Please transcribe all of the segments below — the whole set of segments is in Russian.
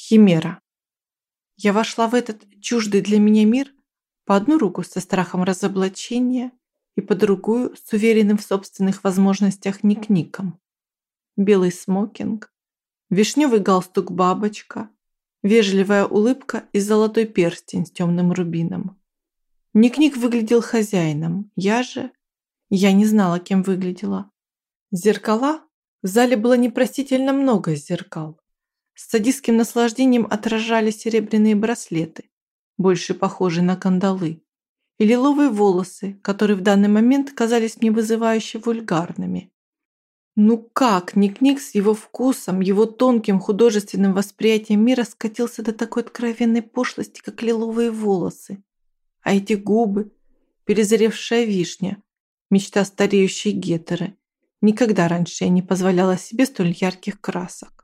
Химера. Я вошла в этот чуждый для меня мир по одну руку со страхом разоблачения и по другую с уверенным в собственных возможностях ник-ником. Белый смокинг, вишневый галстук-бабочка, вежливая улыбка и золотой перстень с темным рубином. Ник-ник выглядел хозяином, я же... Я не знала, кем выглядела. Зеркала? В зале было непростительно много зеркал. С садистским наслаждением отражали серебряные браслеты, больше похожие на кандалы, и лиловые волосы, которые в данный момент казались мне вызывающе вульгарными. Ну как Ник-Ник с его вкусом, его тонким художественным восприятием мира скатился до такой откровенной пошлости, как лиловые волосы? А эти губы, перезаревшая вишня, мечта стареющей гетеры. Никогда раньше я не позволяла себе столь ярких красок.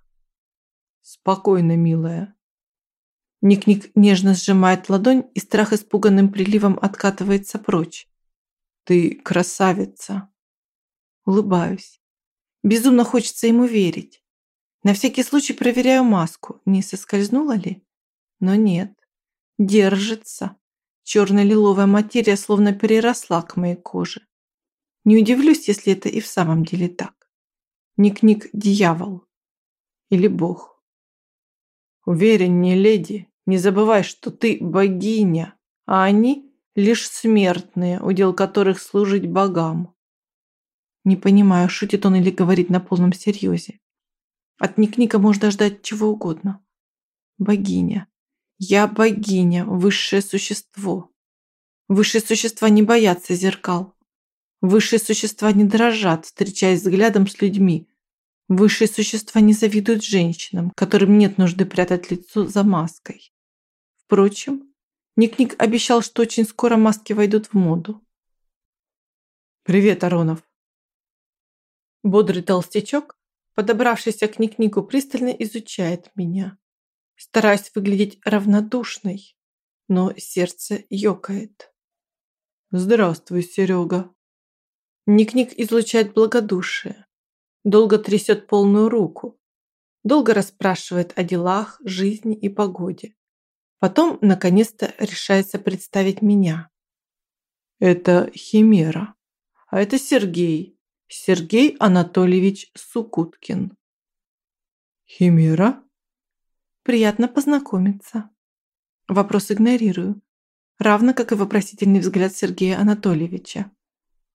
Спокойно, милая. Ник-Ник нежно сжимает ладонь и страх испуганным приливом откатывается прочь. Ты красавица. Улыбаюсь. Безумно хочется ему верить. На всякий случай проверяю маску, не соскользнула ли. Но нет. Держится. Черно-лиловая материя словно переросла к моей коже. Не удивлюсь, если это и в самом деле так. Ник-Ник – дьявол. Или бог. Уверен, не леди. Не забывай, что ты богиня, а они лишь смертные, удел которых служить богам. Не понимаю, шутит он или говорит на полном серьезе. От Ник-Ника можно ждать чего угодно. Богиня. Я богиня, высшее существо. Высшие существа не боятся зеркал. Высшие существа не дрожат, встречаясь взглядом с людьми, Высшие существа не завидуют женщинам, которым нет нужды прятать лицо за маской. Впрочем, Ник-Ник обещал, что очень скоро маски войдут в моду. «Привет, Аронов!» Бодрый толстячок, подобравшийся к Ник-Нику, пристально изучает меня, стараясь выглядеть равнодушной, но сердце ёкает. «Здравствуй, Серега!» Ник-Ник излучает благодушие, долго трясет полную руку, долго расспрашивает о делах, жизни и погоде. Потом, наконец-то, решается представить меня. Это Химера, а это Сергей, Сергей Анатольевич Сукуткин. Химера? Приятно познакомиться. Вопрос игнорирую, равно как и вопросительный взгляд Сергея Анатольевича.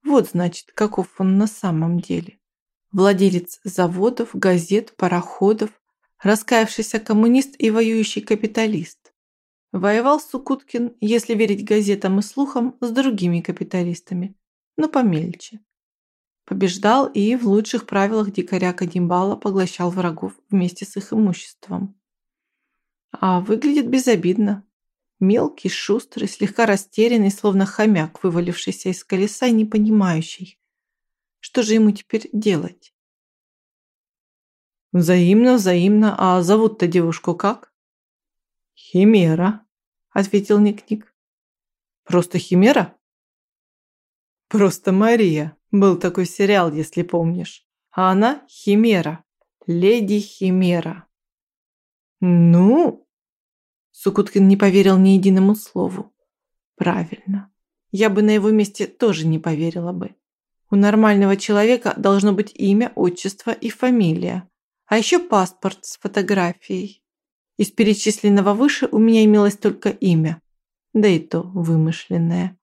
Вот, значит, каков он на самом деле владелец заводов, газет, пароходов, раскаявшийся коммунист и воюющий капиталист. Воевал Сукуткин, если верить газетам и слухам, с другими капиталистами, но помельче. Побеждал и в лучших правилах дикаря Кадимбала поглощал врагов вместе с их имуществом. А выглядит безобидно. Мелкий, шустрый, слегка растерянный, словно хомяк, вывалившийся из колеса и не понимающий, что же ему теперь делать? Взаимно, взаимно. А зовут-то девушку как? Химера, ответил Ник-Ник. Просто Химера? Просто Мария. Был такой сериал, если помнишь. А она Химера. Леди Химера. Ну? Сукуткин не поверил ни единому слову. Правильно. Я бы на его месте тоже не поверила бы. У нормального человека должно быть имя, отчество и фамилия. А еще паспорт с фотографией. Из перечисленного выше у меня имелось только имя. Да и то вымышленное.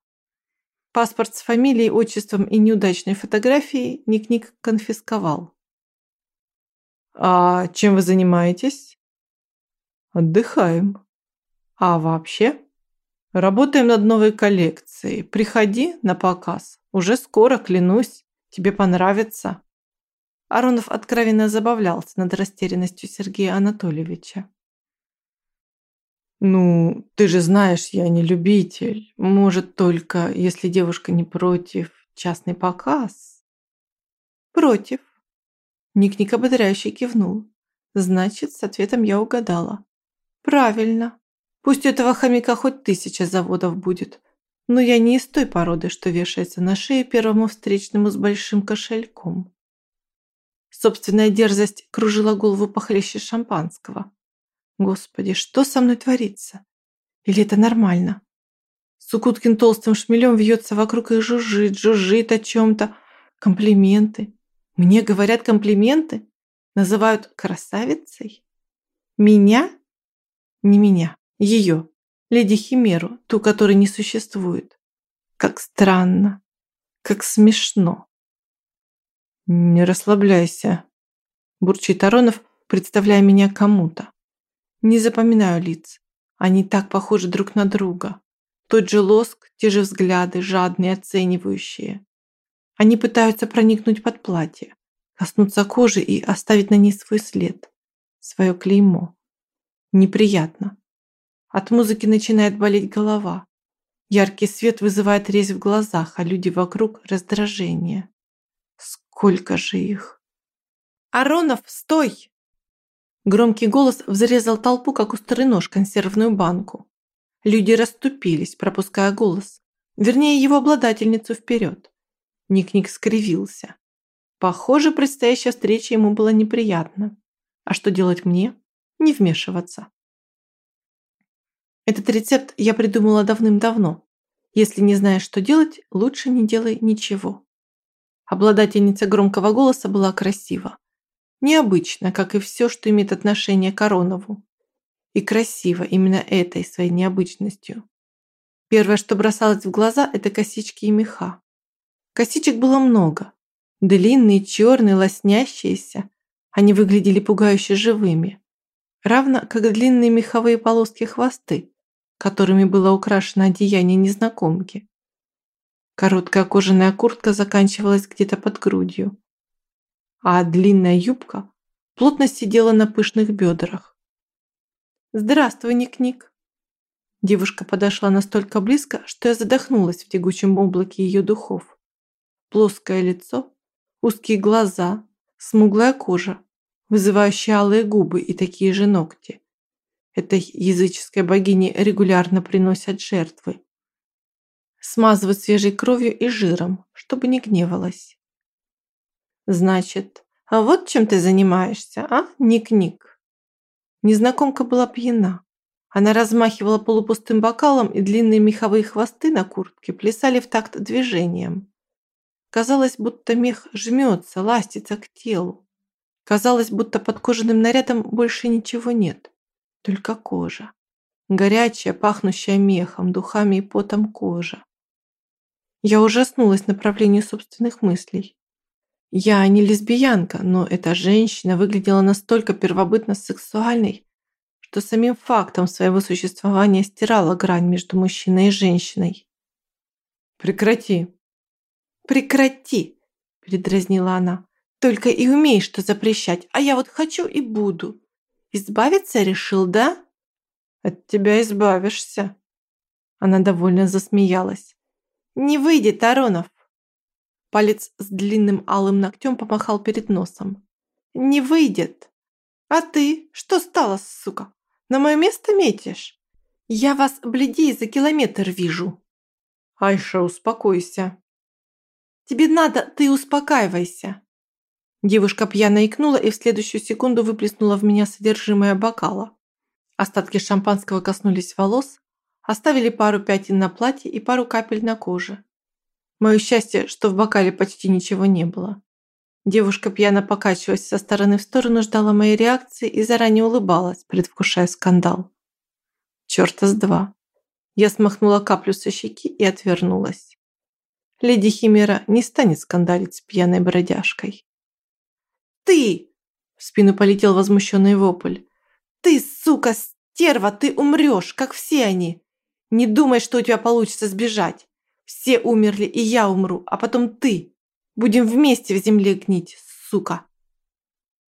Паспорт с фамилией, отчеством и неудачной фотографией Ник-Ник конфисковал. «А чем вы занимаетесь?» «Отдыхаем». «А вообще?» «Работаем над новой коллекцией. Приходи на показ». Уже скоро, клянусь, тебе понравится». Аронов откровенно забавлялся над растерянностью Сергея Анатольевича. «Ну, ты же знаешь, я не любитель. Может, только, если девушка не против, частный показ?» «Против». Ник-Ник ободряюще кивнул. «Значит, с ответом я угадала». «Правильно. Пусть у этого хомяка хоть тысяча заводов будет. Но я не из той породы, что вешается на шею первому встречному с большим кошельком. Собственная дерзость кружила голову похлеще шампанского. Господи, что со мной творится? Или это нормально? Сукуткин толстым шмелем вьется вокруг и жужжит, жужжит о чем-то. Комплименты. Мне говорят комплименты? Называют красавицей? Меня? Не меня. Ее. Леди Химеру, ту, которой не существует. Как странно. Как смешно. Не расслабляйся. Бурчит Аронов, представляя меня кому-то. Не запоминаю лиц. Они так похожи друг на друга. Тот же лоск, те же взгляды, жадные, оценивающие. Они пытаются проникнуть под платье, коснуться кожи и оставить на ней свой след, свое клеймо. Неприятно. От музыки начинает болеть голова. Яркий свет вызывает резь в глазах, а люди вокруг – раздражение. Сколько же их! «Аронов, стой!» Громкий голос взрезал толпу, как острый нож консервную банку. Люди расступились, пропуская голос. Вернее, его обладательницу вперед. Ник-Ник скривился. Похоже, предстоящая встреча ему была неприятна. А что делать мне? Не вмешиваться. Этот рецепт я придумала давным-давно. Если не знаешь, что делать, лучше не делай ничего. Обладательница громкого голоса была красива. Необычно, как и все, что имеет отношение к Аронову и красиво именно этой своей необычностью. Первое, что бросалось в глаза, это косички и меха. Косичек было много. Длинные, черные, лоснящиеся. Они выглядели пугающе живыми. Равно как длинные меховые полоски-хвосты, которыми было украшено одеяние незнакомки. Короткая кожаная куртка заканчивалась где-то под грудью, а длинная юбка плотно сидела на пышных бедрах. «Здравствуй, Ник-Ник!» Девушка подошла настолько близко, что я задохнулась в тягучем облаке ее духов. Плоское лицо, узкие глаза, смуглая кожа, вызывающие алые губы и такие же ногти. Этой языческой богине регулярно приносят жертвы. Смазывают свежей кровью и жиром, чтобы не гневалась. «Значит, а вот чем ты занимаешься, а, Ник-Ник?» Незнакомка была пьяна. Она размахивала полупустым бокалом, и длинные меховые хвосты на куртке плясали в такт движением. Казалось, будто мех жмется, ластится к телу. Казалось, будто под кожаным нарядом больше ничего нет, только кожа. Горячая, пахнущая мехом, духами и потом кожа. Я ужаснулась направлению собственных мыслей. Я не лесбиянка, но эта женщина выглядела настолько первобытно сексуальной, что самим фактом своего существования стирала грань между мужчиной и женщиной. «Прекрати!» «Прекрати!» – передразнила она. «Только и умеешь что запрещать, а я вот хочу и буду. Избавиться решил, да?» «От тебя избавишься!» Она довольно засмеялась. «Не выйдет, Аронов!» Палец с длинным алым ногтем помахал перед носом. «Не выйдет! А ты? Что стало, сука? На мое место метишь? Я вас, бледей, за километр вижу!» «Айша, успокойся!» «Тебе надо, ты успокаивайся!» Девушка пьяно икнула и в следующую секунду выплеснула в меня содержимое бокала. Остатки шампанского коснулись волос, оставили пару пятен на платье и пару капель на коже. Мое счастье, что в бокале почти ничего не было. Девушка, пьяно покачиваясь со стороны в сторону, ждала моей реакции и заранее улыбалась, предвкушая скандал. Чёрта с два. Я смахнула каплю со щеки и отвернулась. Леди Химера не станет скандалить с пьяной бродяжкой. «Ты!» – в спину полетел возмущенный вопль. «Ты, сука, стерва, ты умрешь, как все они! Не думай, что у тебя получится сбежать! Все умерли, и я умру, а потом ты. Будем вместе в земле гнить, сука.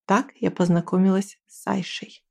Так я познакомилась с Айшей.